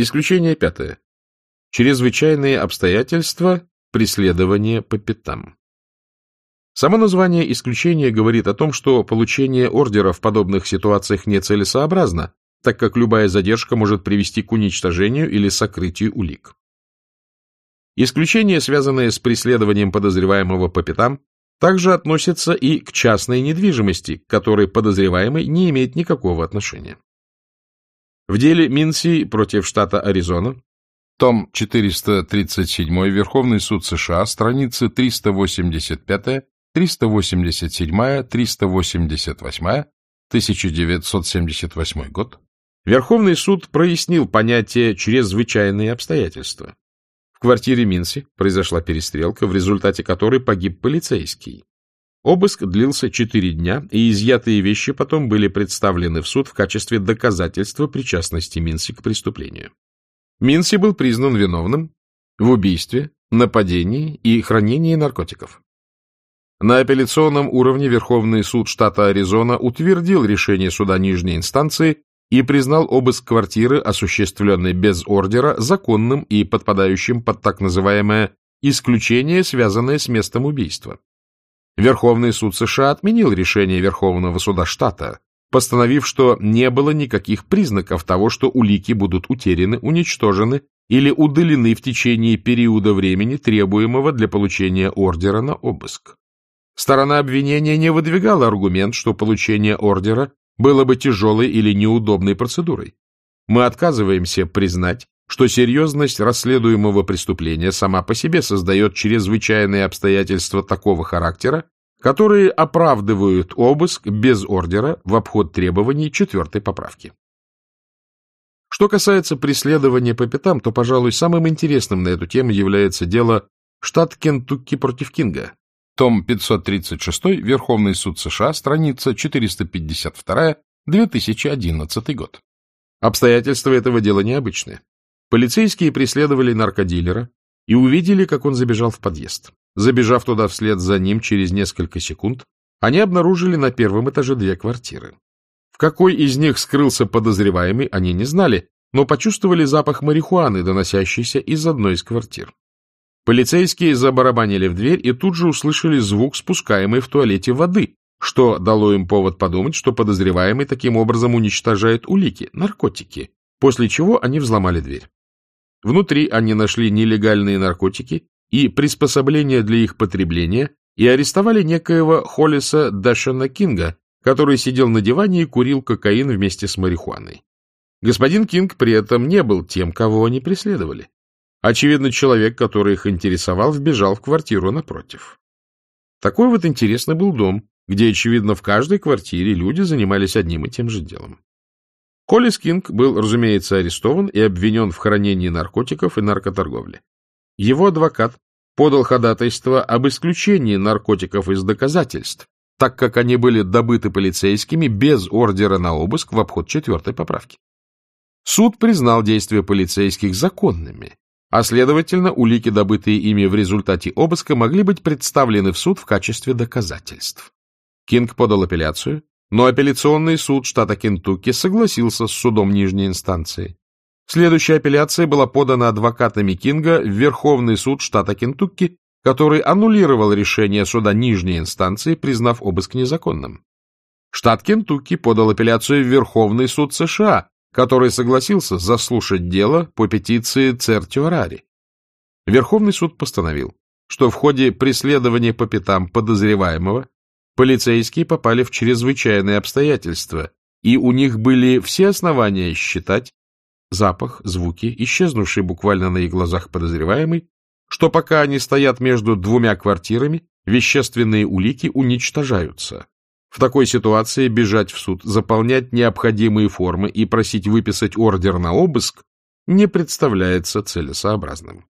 Исключение пятое. Чрезвычайные обстоятельства преследования по пятам. Само название исключения говорит о том, что получение ордера в подобных ситуациях нецелесообразно, так как любая задержка может привести к уничтожению или сокрытию улик. Исключение, связанное с преследованием подозреваемого по пятам, также относится и к частной недвижимости, к которой подозреваемый не имеет никакого отношения. В деле Минси против штата Аризона, том 437, Верховный суд США, страницы 385, 387, 388, 1978 год, Верховный суд прояснил понятие «чрезвычайные обстоятельства». В квартире Минси произошла перестрелка, в результате которой погиб полицейский. Обыск длился четыре дня, и изъятые вещи потом были представлены в суд в качестве доказательства причастности Минси к преступлению. Минси был признан виновным в убийстве, нападении и хранении наркотиков. На апелляционном уровне Верховный суд штата Аризона утвердил решение суда нижней инстанции и признал обыск квартиры, осуществленный без ордера, законным и подпадающим под так называемое «исключение, связанное с местом убийства». Верховный суд США отменил решение Верховного суда штата, постановив, что не было никаких признаков того, что улики будут утеряны, уничтожены или удалены в течение периода времени, требуемого для получения ордера на обыск. Сторона обвинения не выдвигала аргумент, что получение ордера было бы тяжелой или неудобной процедурой. Мы отказываемся признать, что серьезность расследуемого преступления сама по себе создает чрезвычайные обстоятельства такого характера, которые оправдывают обыск без ордера в обход требований четвертой поправки. Что касается преследования по пятам, то, пожалуй, самым интересным на эту тему является дело штат Кентукки против Кинга, том 536, Верховный суд США, страница 452, 2011 год. Обстоятельства этого дела необычные. Полицейские преследовали наркодилера и увидели, как он забежал в подъезд. Забежав туда вслед за ним через несколько секунд, они обнаружили на первом этаже две квартиры. В какой из них скрылся подозреваемый, они не знали, но почувствовали запах марихуаны, доносящийся из одной из квартир. Полицейские забарабанили в дверь и тут же услышали звук спускаемой в туалете воды, что дало им повод подумать, что подозреваемый таким образом уничтожает улики, наркотики, после чего они взломали дверь. Внутри они нашли нелегальные наркотики и приспособления для их потребления и арестовали некоего Холлиса Дашена Кинга, который сидел на диване и курил кокаин вместе с марихуаной. Господин Кинг при этом не был тем, кого они преследовали. Очевидно, человек, который их интересовал, вбежал в квартиру напротив. Такой вот интересный был дом, где, очевидно, в каждой квартире люди занимались одним и тем же делом. Коллис Кинг был, разумеется, арестован и обвинен в хранении наркотиков и наркоторговле. Его адвокат подал ходатайство об исключении наркотиков из доказательств, так как они были добыты полицейскими без ордера на обыск в обход четвертой поправки. Суд признал действия полицейских законными а, следовательно, улики, добытые ими в результате обыска, могли быть представлены в суд в качестве доказательств. Кинг подал апелляцию, но апелляционный суд штата Кентукки согласился с судом нижней инстанции. Следующая апелляция была подана адвокатами Кинга в Верховный суд штата Кентукки, который аннулировал решение суда нижней инстанции, признав обыск незаконным. Штат Кентукки подал апелляцию в Верховный суд США, который согласился заслушать дело по петиции Цертиорари. Верховный суд постановил, что в ходе преследования по пятам подозреваемого полицейские попали в чрезвычайные обстоятельства, и у них были все основания считать запах, звуки, исчезнувшие буквально на их глазах подозреваемый, что пока они стоят между двумя квартирами, вещественные улики уничтожаются, в такой ситуации бежать в суд, заполнять необходимые формы и просить выписать ордер на обыск не представляется целесообразным.